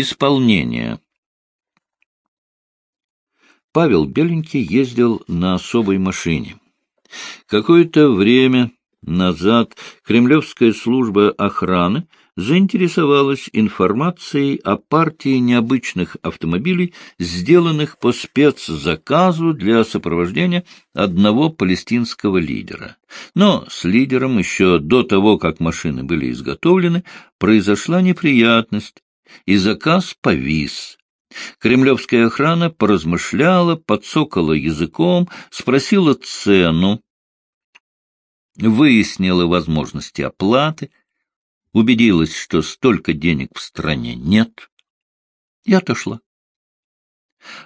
Исполнение. Павел Беленький ездил на особой машине. Какое-то время назад Кремлевская служба охраны заинтересовалась информацией о партии необычных автомобилей, сделанных по спецзаказу для сопровождения одного палестинского лидера. Но с лидером еще до того, как машины были изготовлены, произошла неприятность, и заказ повис. Кремлевская охрана поразмышляла, подсокала языком, спросила цену, выяснила возможности оплаты, убедилась, что столько денег в стране нет, и отошла.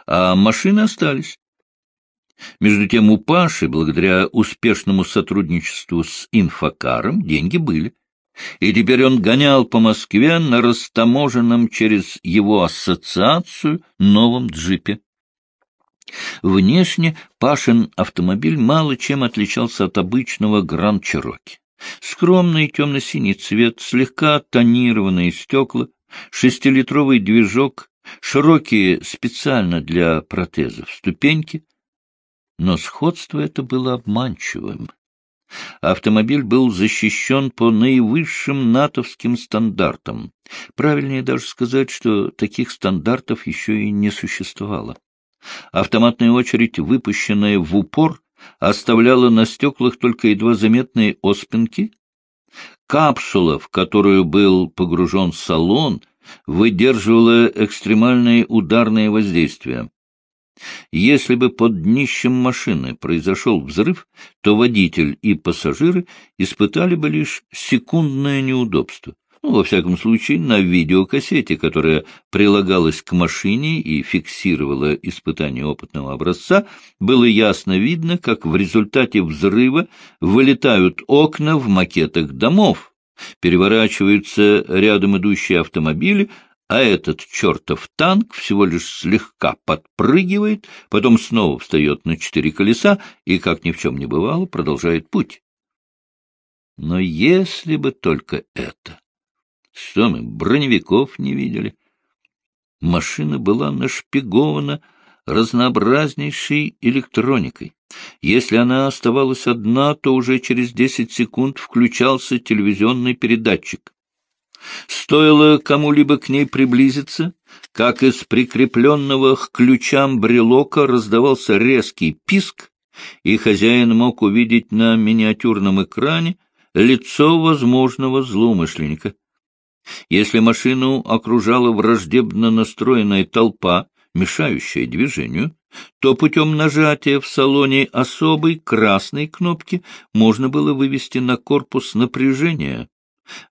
А машины остались. Между тем у Паши, благодаря успешному сотрудничеству с инфокаром, деньги были. И теперь он гонял по Москве на растаможенном через его ассоциацию новом джипе. Внешне Пашин автомобиль мало чем отличался от обычного Гранд-Чироки. Скромный темно-синий цвет, слегка тонированные стекла, шестилитровый движок, широкие специально для протезов ступеньки. Но сходство это было обманчивым. Автомобиль был защищен по наивысшим натовским стандартам. Правильнее даже сказать, что таких стандартов еще и не существовало. Автоматная очередь, выпущенная в упор, оставляла на стеклах только едва заметные оспинки. Капсула, в которую был погружен салон, выдерживала экстремальные ударные воздействия. Если бы под днищем машины произошел взрыв, то водитель и пассажиры испытали бы лишь секундное неудобство. Ну, во всяком случае, на видеокассете, которая прилагалась к машине и фиксировала испытание опытного образца, было ясно видно, как в результате взрыва вылетают окна в макетах домов, переворачиваются рядом идущие автомобили, а этот чертов танк всего лишь слегка подпрыгивает, потом снова встает на четыре колеса и, как ни в чем не бывало, продолжает путь. Но если бы только это... Что мы, броневиков не видели? Машина была нашпигована разнообразнейшей электроникой. Если она оставалась одна, то уже через десять секунд включался телевизионный передатчик. Стоило кому-либо к ней приблизиться, как из прикрепленного к ключам брелока раздавался резкий писк, и хозяин мог увидеть на миниатюрном экране лицо возможного злоумышленника. Если машину окружала враждебно настроенная толпа, мешающая движению, то путем нажатия в салоне особой красной кнопки можно было вывести на корпус напряжение,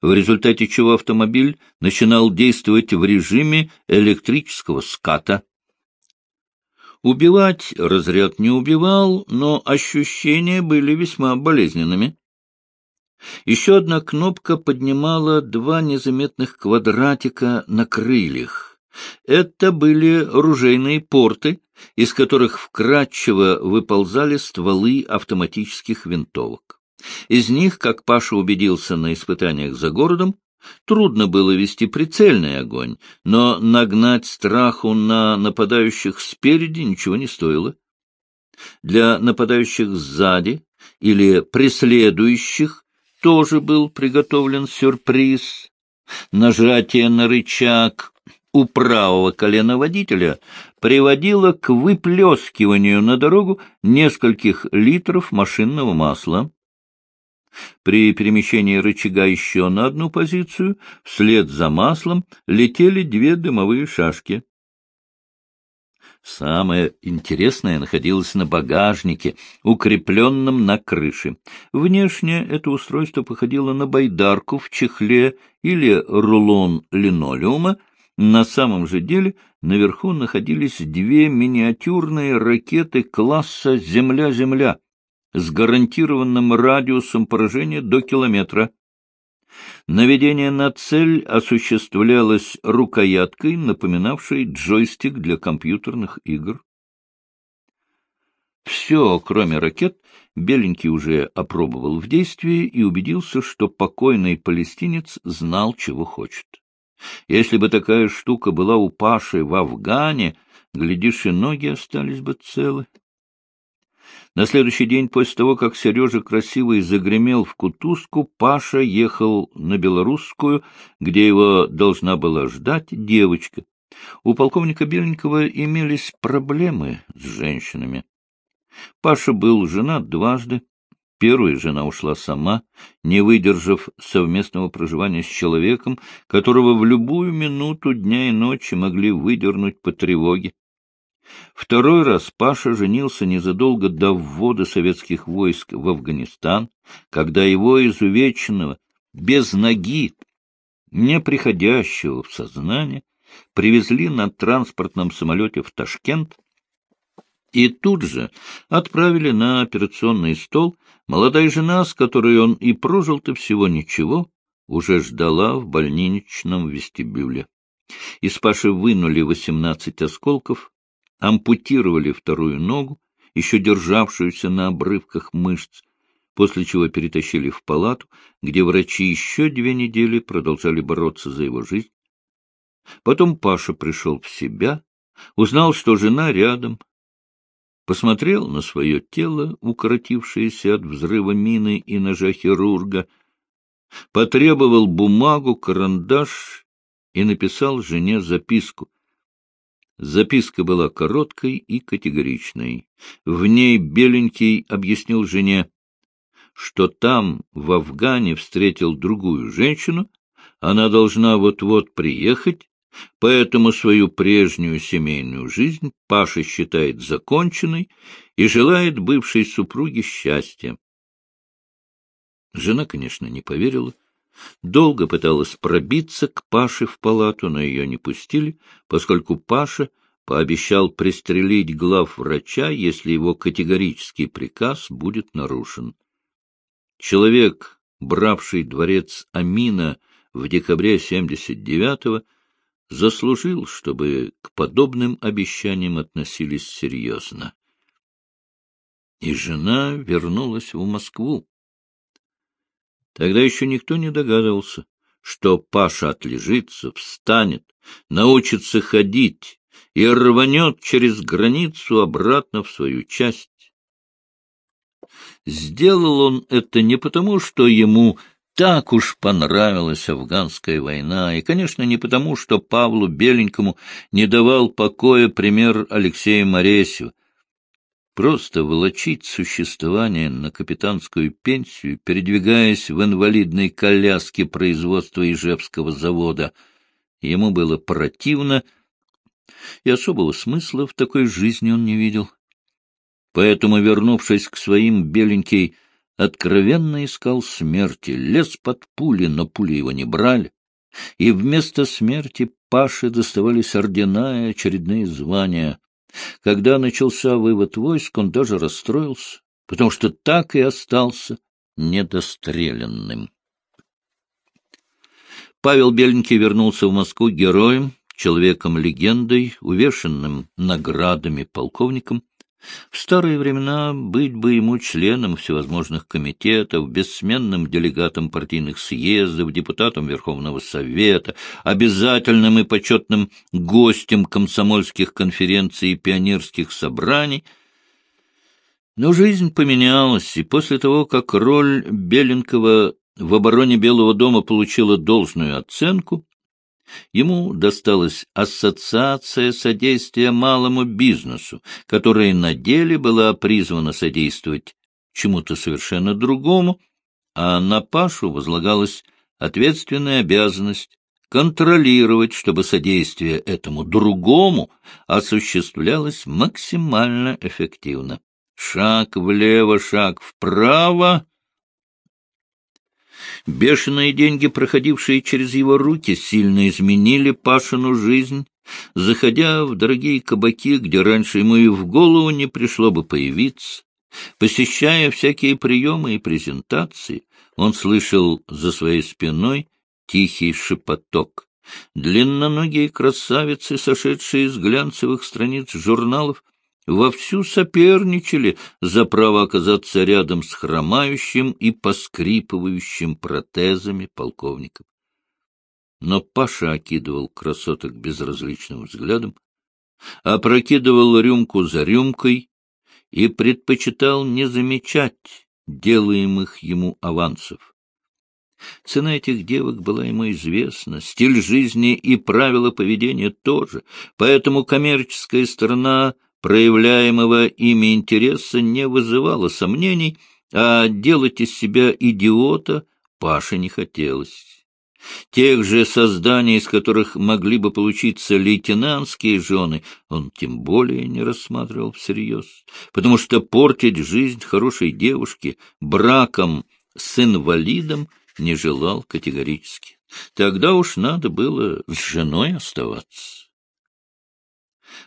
в результате чего автомобиль начинал действовать в режиме электрического ската. Убивать разряд не убивал, но ощущения были весьма болезненными. Еще одна кнопка поднимала два незаметных квадратика на крыльях. Это были ружейные порты, из которых вкратчиво выползали стволы автоматических винтовок. Из них, как Паша убедился на испытаниях за городом, трудно было вести прицельный огонь, но нагнать страху на нападающих спереди ничего не стоило. Для нападающих сзади или преследующих тоже был приготовлен сюрприз. Нажатие на рычаг у правого колена водителя приводило к выплескиванию на дорогу нескольких литров машинного масла. При перемещении рычага еще на одну позицию, вслед за маслом летели две дымовые шашки. Самое интересное находилось на багажнике, укрепленном на крыше. Внешне это устройство походило на байдарку в чехле или рулон линолеума. На самом же деле наверху находились две миниатюрные ракеты класса «Земля-Земля» с гарантированным радиусом поражения до километра. Наведение на цель осуществлялось рукояткой, напоминавшей джойстик для компьютерных игр. Все, кроме ракет, Беленький уже опробовал в действии и убедился, что покойный палестинец знал, чего хочет. Если бы такая штука была у Паши в Афгане, глядишь, и ноги остались бы целы. На следующий день после того, как Сережа Красивый загремел в кутузку, Паша ехал на Белорусскую, где его должна была ждать девочка. У полковника Беленького имелись проблемы с женщинами. Паша был женат дважды. Первая жена ушла сама, не выдержав совместного проживания с человеком, которого в любую минуту дня и ночи могли выдернуть по тревоге. Второй раз Паша женился незадолго до ввода советских войск в Афганистан, когда его изувеченного, без ноги, не приходящего в сознание, привезли на транспортном самолете в Ташкент и тут же отправили на операционный стол. Молодая жена, с которой он и прожил-то всего ничего, уже ждала в больничном вестибюле. Из Паши вынули восемнадцать осколков, ампутировали вторую ногу, еще державшуюся на обрывках мышц, после чего перетащили в палату, где врачи еще две недели продолжали бороться за его жизнь. Потом Паша пришел в себя, узнал, что жена рядом, посмотрел на свое тело, укоротившееся от взрыва мины и ножа хирурга, потребовал бумагу, карандаш и написал жене записку — Записка была короткой и категоричной. В ней Беленький объяснил жене, что там, в Афгане, встретил другую женщину, она должна вот-вот приехать, поэтому свою прежнюю семейную жизнь Паша считает законченной и желает бывшей супруге счастья. Жена, конечно, не поверила, Долго пыталась пробиться к Паше в палату, но ее не пустили, поскольку Паша пообещал пристрелить глав врача, если его категорический приказ будет нарушен. Человек, бравший дворец Амина в декабре 79-го, заслужил, чтобы к подобным обещаниям относились серьезно. И жена вернулась в Москву. Тогда еще никто не догадывался, что Паша отлежится, встанет, научится ходить и рванет через границу обратно в свою часть. Сделал он это не потому, что ему так уж понравилась афганская война, и, конечно, не потому, что Павлу Беленькому не давал покоя пример Алексея Моресева, Просто волочить существование на капитанскую пенсию, передвигаясь в инвалидной коляске производства Ижевского завода, ему было противно, и особого смысла в такой жизни он не видел. Поэтому, вернувшись к своим, беленький откровенно искал смерти, лез под пули, но пули его не брали, и вместо смерти Паше доставались ордена и очередные звания — когда начался вывод войск, он даже расстроился, потому что так и остался недостреленным. Павел Беленький вернулся в Москву героем, человеком-легендой, увешанным наградами полковником, в старые времена быть бы ему членом всевозможных комитетов, бессменным делегатом партийных съездов, депутатом Верховного Совета, обязательным и почетным гостем комсомольских конференций и пионерских собраний. Но жизнь поменялась, и после того, как роль Беленкова в обороне Белого дома получила должную оценку, Ему досталась ассоциация содействия малому бизнесу, которая на деле была призвана содействовать чему-то совершенно другому, а на Пашу возлагалась ответственная обязанность контролировать, чтобы содействие этому другому осуществлялось максимально эффективно. Шаг влево, шаг вправо Бешеные деньги, проходившие через его руки, сильно изменили Пашину жизнь. Заходя в дорогие кабаки, где раньше ему и в голову не пришло бы появиться, посещая всякие приемы и презентации, он слышал за своей спиной тихий шепоток. Длинноногие красавицы, сошедшие из глянцевых страниц журналов, вовсю соперничали за право оказаться рядом с хромающим и поскрипывающим протезами полковником. Но Паша окидывал красоток безразличным взглядом, опрокидывал рюмку за рюмкой и предпочитал не замечать делаемых ему авансов. Цена этих девок была ему известна, стиль жизни и правила поведения тоже, поэтому коммерческая сторона проявляемого ими интереса не вызывала сомнений, а делать из себя идиота Паше не хотелось. Тех же созданий, из которых могли бы получиться лейтенантские жены, он тем более не рассматривал всерьез, потому что портить жизнь хорошей девушки браком с инвалидом не желал категорически. Тогда уж надо было с женой оставаться.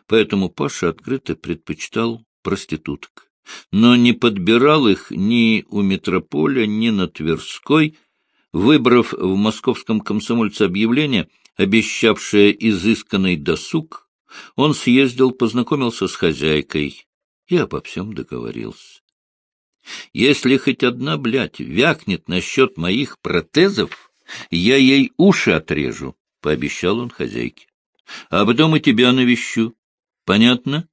Поэтому Паша открыто предпочитал проституток, но не подбирал их ни у метрополя, ни на Тверской, выбрав в московском комсомольце объявление, обещавшее изысканный досуг, он съездил, познакомился с хозяйкой и обо всем договорился. Если хоть одна, блядь, вякнет насчет моих протезов, я ей уши отрежу, — пообещал он хозяйке. А потом и тебя навещу. Понятно?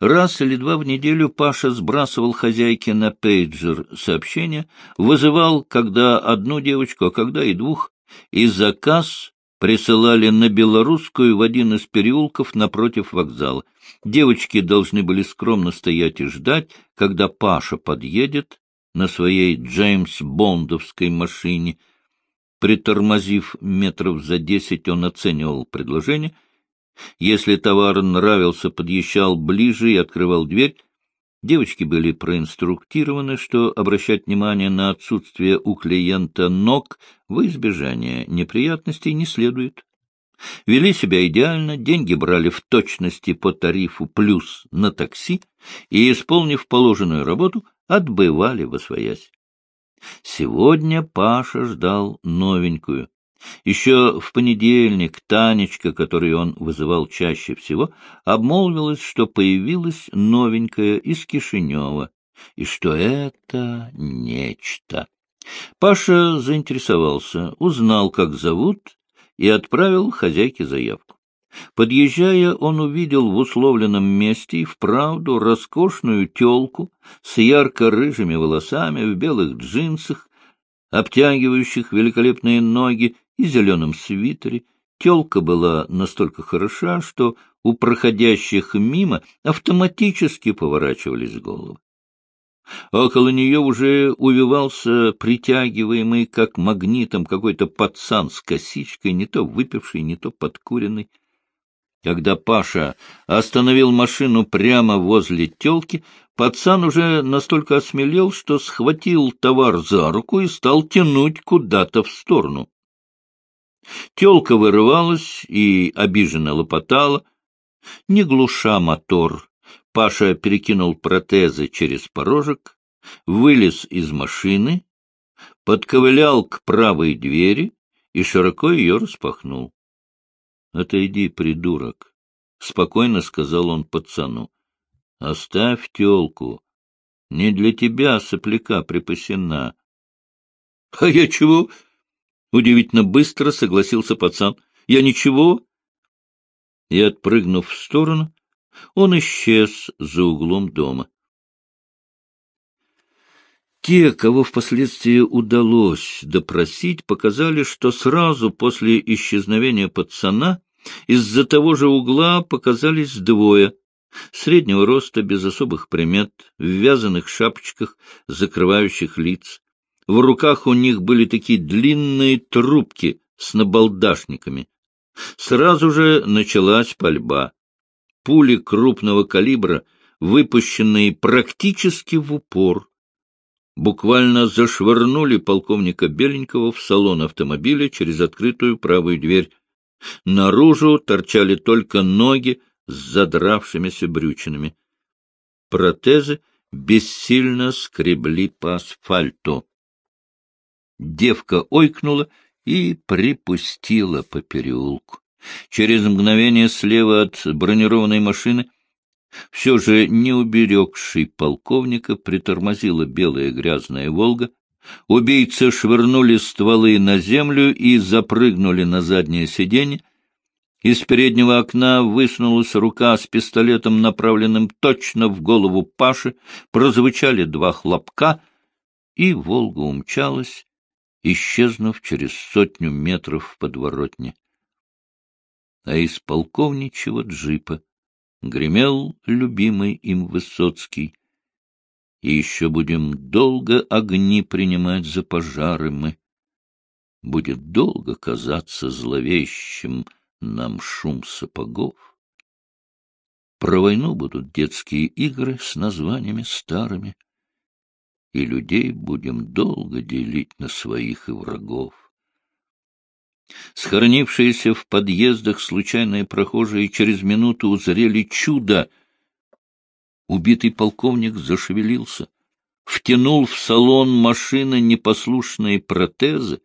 Раз или два в неделю Паша сбрасывал хозяйке на пейджер сообщения, вызывал когда одну девочку, а когда и двух, и заказ присылали на Белорусскую в один из переулков напротив вокзала. Девочки должны были скромно стоять и ждать, когда Паша подъедет на своей Джеймс-Бондовской машине. Притормозив метров за десять, он оценивал предложение — если товар нравился, подъезжал ближе и открывал дверь. Девочки были проинструктированы, что обращать внимание на отсутствие у клиента ног в избежание неприятностей не следует. Вели себя идеально, деньги брали в точности по тарифу плюс на такси и, исполнив положенную работу, отбывали во своясь. Сегодня Паша ждал новенькую. Еще в понедельник Танечка, которую он вызывал чаще всего, обмолвилась, что появилась новенькая из Кишинева, и что это нечто. Паша заинтересовался, узнал, как зовут, и отправил хозяйке заявку. Подъезжая, он увидел в условленном месте и вправду роскошную телку с ярко-рыжими волосами в белых джинсах, обтягивающих великолепные ноги и зеленом свитере. Телка была настолько хороша, что у проходящих мимо автоматически поворачивались головы. Около нее уже увивался притягиваемый как магнитом какой-то пацан с косичкой, не то выпивший, не то подкуренный. Когда Паша остановил машину прямо возле телки, пацан уже настолько осмелел, что схватил товар за руку и стал тянуть куда-то в сторону. Телка вырывалась и обиженно лопотала. Не глуша мотор, Паша перекинул протезы через порожек, вылез из машины, подковылял к правой двери и широко ее распахнул. — Отойди, придурок, — спокойно сказал он пацану. — Оставь телку. Не для тебя сопляка припасена. — А я чего? Удивительно быстро согласился пацан. Я ничего. И, отпрыгнув в сторону, он исчез за углом дома. Те, кого впоследствии удалось допросить, показали, что сразу после исчезновения пацана из-за того же угла показались двое — среднего роста, без особых примет, в вязаных шапочках, закрывающих лиц. В руках у них были такие длинные трубки с набалдашниками. Сразу же началась пальба. Пули крупного калибра, выпущенные практически в упор, буквально зашвырнули полковника Беленького в салон автомобиля через открытую правую дверь. Наружу торчали только ноги с задравшимися брючинами. Протезы бессильно скребли по асфальту. Девка ойкнула и припустила по переулку. Через мгновение слева от бронированной машины, все же не уберегший полковника, притормозила белая грязная «Волга». Убийцы швырнули стволы на землю и запрыгнули на заднее сиденье. Из переднего окна высунулась рука с пистолетом, направленным точно в голову Паши, прозвучали два хлопка, и «Волга» умчалась, исчезнув через сотню метров в подворотне. А из полковничьего джипа гремел любимый им Высоцкий. И еще будем долго огни принимать за пожары мы. Будет долго казаться зловещим нам шум сапогов. Про войну будут детские игры с названиями старыми, и людей будем долго делить на своих и врагов. Схоронившиеся в подъездах случайные прохожие через минуту узрели чудо. Убитый полковник зашевелился, втянул в салон машины непослушные протезы,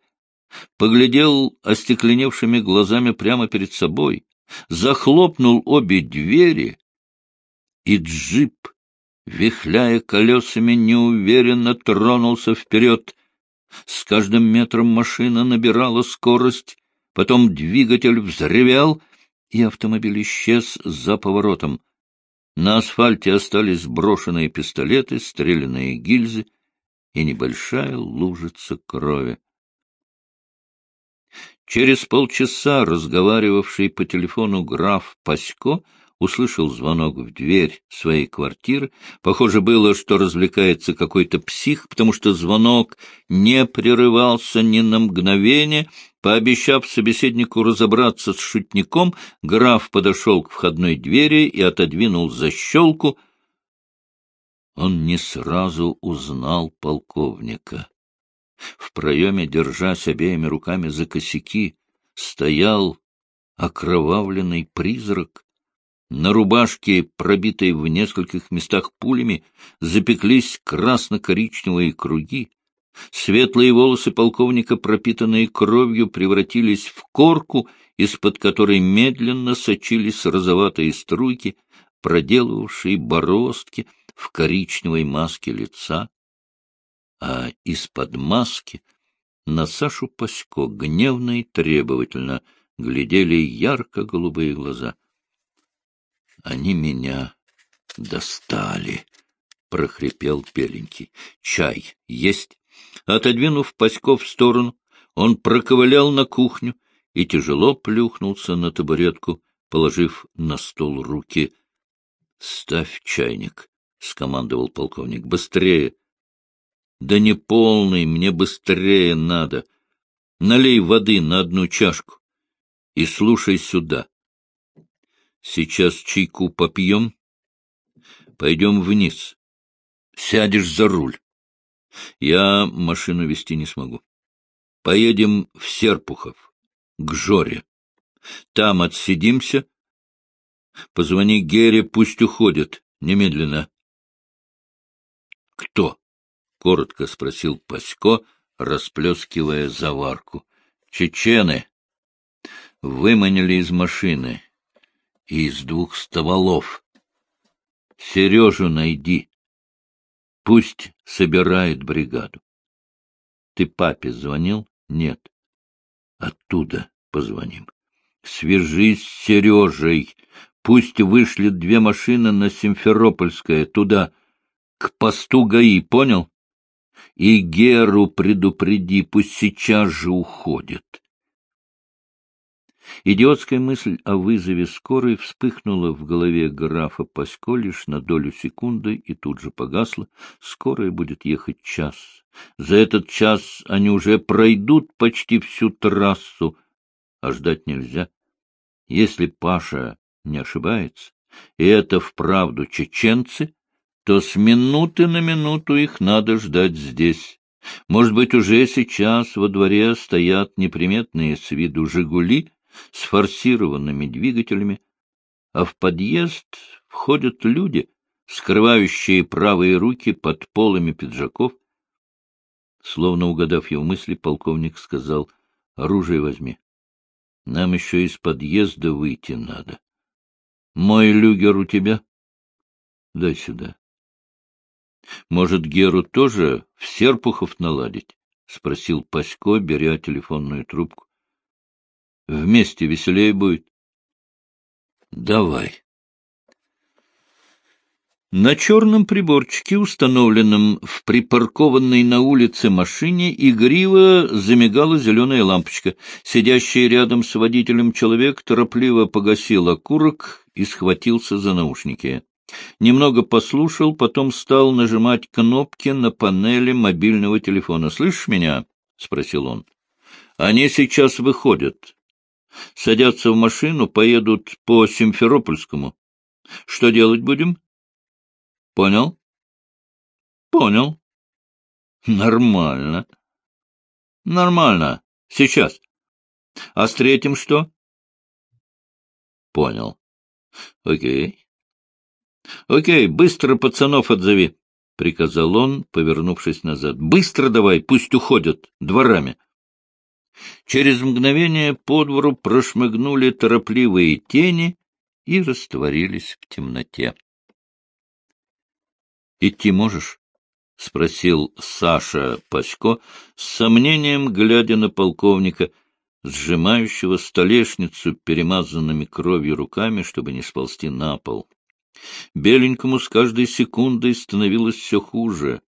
поглядел остекленевшими глазами прямо перед собой, захлопнул обе двери, и джип, вихляя колесами, неуверенно тронулся вперед. С каждым метром машина набирала скорость, потом двигатель взревел, и автомобиль исчез за поворотом. На асфальте остались брошенные пистолеты, стрелянные гильзы и небольшая лужица крови. Через полчаса разговаривавший по телефону граф Пасько услышал звонок в дверь своей квартиры. Похоже было, что развлекается какой-то псих, потому что звонок не прерывался ни на мгновение. Пообещав собеседнику разобраться с шутником, граф подошел к входной двери и отодвинул защелку. Он не сразу узнал полковника. В проеме, держась обеими руками за косяки, стоял окровавленный призрак. На рубашке, пробитой в нескольких местах пулями, запеклись красно-коричневые круги. Светлые волосы полковника, пропитанные кровью, превратились в корку, из-под которой медленно сочились розоватые струйки, проделывавшие бороздки в коричневой маске лица а из-под маски на Сашу Пасько гневно и требовательно глядели ярко-голубые глаза. — Они меня достали, — прохрипел Беленький. — Чай есть? Отодвинув Пасько в сторону, он проковылял на кухню и тяжело плюхнулся на табуретку, положив на стол руки. — Ставь чайник, — скомандовал полковник. — Быстрее! Да не полный, мне быстрее надо. Налей воды на одну чашку и слушай сюда. Сейчас чайку попьем, пойдем вниз. Сядешь за руль. Я машину вести не смогу. Поедем в Серпухов, к Жоре. Там отсидимся. Позвони Гере, пусть уходит. Немедленно. Кто? — коротко спросил Пасько, расплескивая заварку. — Чечены выманили из машины из двух стволов. Сережу найди. Пусть собирает бригаду. Ты папе звонил? Нет. Оттуда позвоним. Свяжись с Сережей. Пусть вышлет две машины на Симферопольское, туда, к посту ГАИ, понял? И Геру предупреди, пусть сейчас же уходит. Идиотская мысль о вызове скорой вспыхнула в голове графа Пасько лишь на долю секунды и тут же погасла. Скорая будет ехать час. За этот час они уже пройдут почти всю трассу, а ждать нельзя. Если Паша не ошибается, и это вправду чеченцы, то с минуты на минуту их надо ждать здесь. Может быть, уже сейчас во дворе стоят неприметные с виду «Жигули» с форсированными двигателями, а в подъезд входят люди, скрывающие правые руки под полами пиджаков. Словно угадав его мысли, полковник сказал, — оружие возьми. Нам еще из подъезда выйти надо. Мой люгер у тебя? Дай сюда. — Может, Геру тоже в Серпухов наладить? — спросил Пасько, беря телефонную трубку. — Вместе веселее будет. — Давай. На черном приборчике, установленном в припаркованной на улице машине, игриво замигала зеленая лампочка. Сидящий рядом с водителем человек торопливо погасил окурок и схватился за наушники. Немного послушал, потом стал нажимать кнопки на панели мобильного телефона. — Слышишь меня? — спросил он. — Они сейчас выходят. Садятся в машину, поедут по Симферопольскому. Что делать будем? — Понял? — Понял. — Нормально. — Нормально. Сейчас. — А с третьим что? — Понял. — Окей. — Окей, быстро пацанов отзови, — приказал он, повернувшись назад. — Быстро давай, пусть уходят, дворами. Через мгновение по двору прошмыгнули торопливые тени и растворились в темноте. — Идти можешь? — спросил Саша Пасько, с сомнением глядя на полковника, сжимающего столешницу перемазанными кровью руками, чтобы не сползти на пол. Беленькому с каждой секундой становилось все хуже.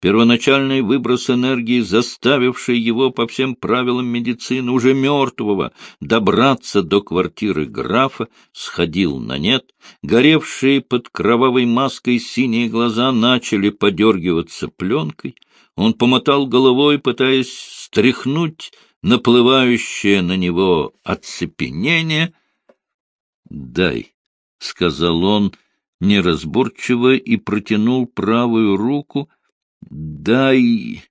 Первоначальный выброс энергии, заставивший его по всем правилам медицины, уже мертвого, добраться до квартиры графа, сходил на нет. Горевшие под кровавой маской синие глаза начали подергиваться пленкой. Он помотал головой, пытаясь стряхнуть наплывающее на него оцепенение. — Дай, — сказал он неразборчиво и протянул правую руку. — Дай...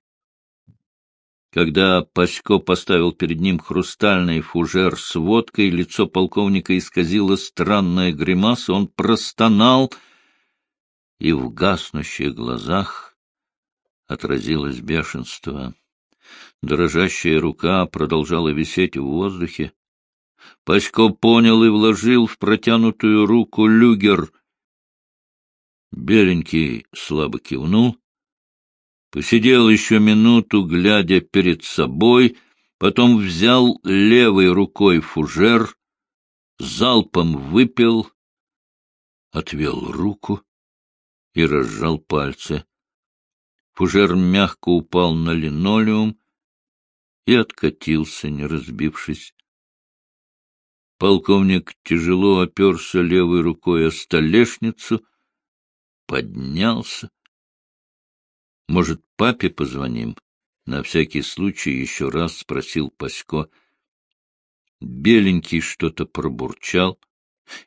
Когда Пасько поставил перед ним хрустальный фужер с водкой, лицо полковника исказило странная гримаса, он простонал, и в гаснущих глазах отразилось бешенство. Дрожащая рука продолжала висеть в воздухе. Пасько понял и вложил в протянутую руку люгер. Беленький слабо кивнул, посидел еще минуту, глядя перед собой, потом взял левой рукой фужер, залпом выпил, отвел руку и разжал пальцы. Фужер мягко упал на линолеум и откатился, не разбившись. Полковник тяжело оперся левой рукой о столешницу, поднялся. — Может, папе позвоним? — на всякий случай еще раз спросил Пасько. Беленький что-то пробурчал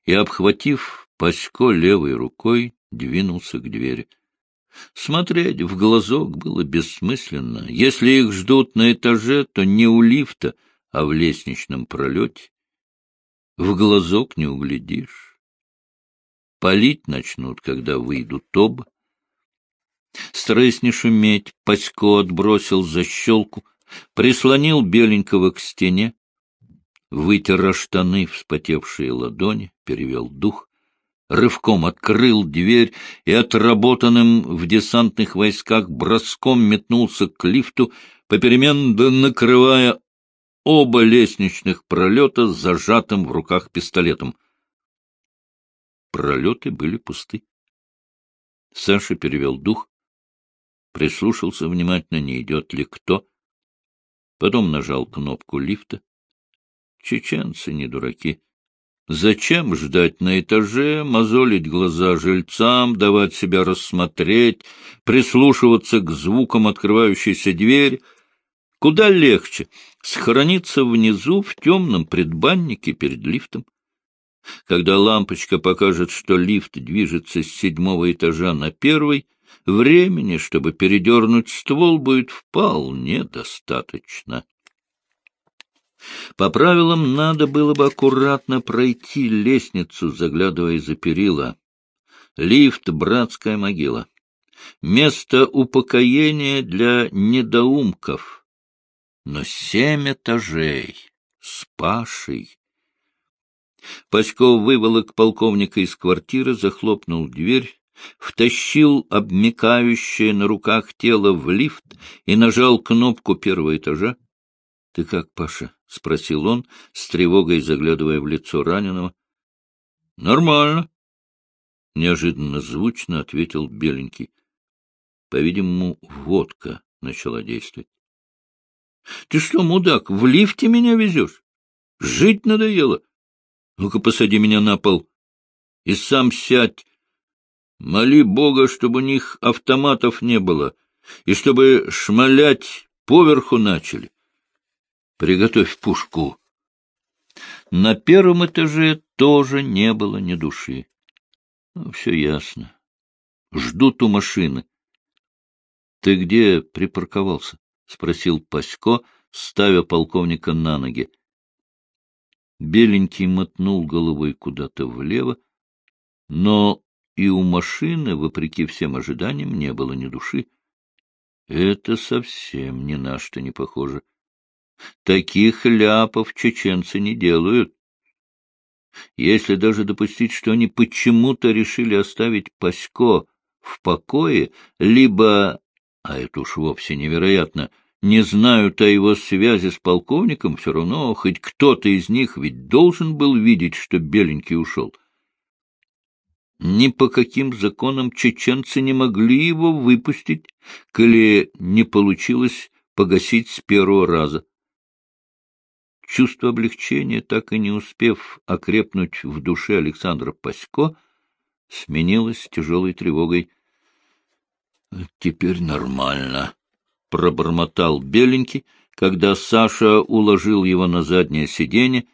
и, обхватив Пасько левой рукой, двинулся к двери. Смотреть в глазок было бессмысленно. Если их ждут на этаже, то не у лифта, а в лестничном пролете. В глазок не углядишь. Палить начнут, когда выйдут оба. Стараясь не шуметь, Пасько отбросил защелку, прислонил беленького к стене, вытер штаны вспотевшие ладони, перевел дух, рывком открыл дверь и отработанным в десантных войсках броском метнулся к лифту, попеременно накрывая оба лестничных пролета с зажатым в руках пистолетом. Пролеты были пусты. Саша перевел дух, прислушался внимательно, не идет ли кто. Потом нажал кнопку лифта. Чеченцы не дураки. Зачем ждать на этаже, мозолить глаза жильцам, давать себя рассмотреть, прислушиваться к звукам открывающейся двери — Куда легче схорониться внизу в темном предбаннике перед лифтом. Когда лампочка покажет, что лифт движется с седьмого этажа на первый, времени, чтобы передернуть ствол, будет вполне достаточно. По правилам, надо было бы аккуратно пройти лестницу, заглядывая за перила. Лифт — братская могила. Место упокоения для недоумков — но семь этажей с Пашей. Паськов выволок полковника из квартиры, захлопнул дверь, втащил обмекающее на руках тело в лифт и нажал кнопку первого этажа. — Ты как, Паша? — спросил он, с тревогой заглядывая в лицо раненого. — Нормально, — неожиданно звучно ответил Беленький. По-видимому, водка начала действовать. — Ты что, мудак, в лифте меня везешь? Жить надоело? Ну-ка, посади меня на пол и сам сядь. Моли Бога, чтобы у них автоматов не было, и чтобы шмалять поверху начали. Приготовь пушку. На первом этаже тоже не было ни души. Ну, все ясно. Ждут у машины. — Ты где припарковался? — спросил Пасько, ставя полковника на ноги. Беленький мотнул головой куда-то влево, но и у машины, вопреки всем ожиданиям, не было ни души. Это совсем ни на что не похоже. Таких ляпов чеченцы не делают. Если даже допустить, что они почему-то решили оставить Пасько в покое, либо, а это уж вовсе невероятно, не знают о его связи с полковником, все равно хоть кто-то из них ведь должен был видеть, что Беленький ушел. Ни по каким законам чеченцы не могли его выпустить, коли не получилось погасить с первого раза. Чувство облегчения, так и не успев окрепнуть в душе Александра Пасько, сменилось тяжелой тревогой. — Теперь нормально, — пробормотал Беленький, когда Саша уложил его на заднее сиденье,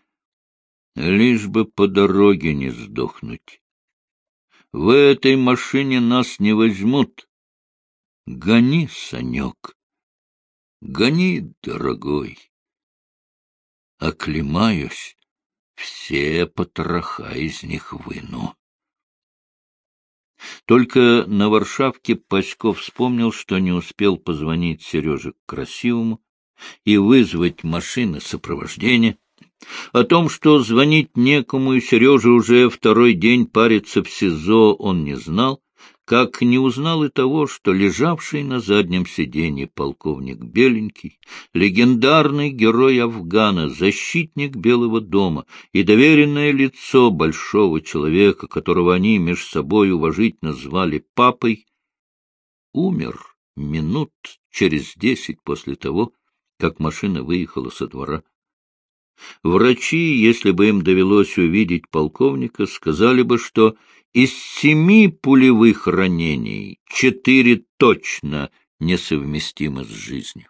лишь бы по дороге не сдохнуть. В этой машине нас не возьмут. Гони, Санек, гони, дорогой оклемаюсь, все потроха из них выну. Только на Варшавке Паськов вспомнил, что не успел позвонить Сереже Красивому и вызвать машины сопровождения. О том, что звонить некому, и Сережа уже второй день парится в СИЗО, он не знал, как не узнал и того, что лежавший на заднем сиденье полковник Беленький, легендарный герой Афгана, защитник Белого дома и доверенное лицо большого человека, которого они меж собой уважительно звали папой, умер минут через десять после того, как машина выехала со двора. Врачи, если бы им довелось увидеть полковника, сказали бы, что из семи пулевых ранений четыре точно несовместимы с жизнью.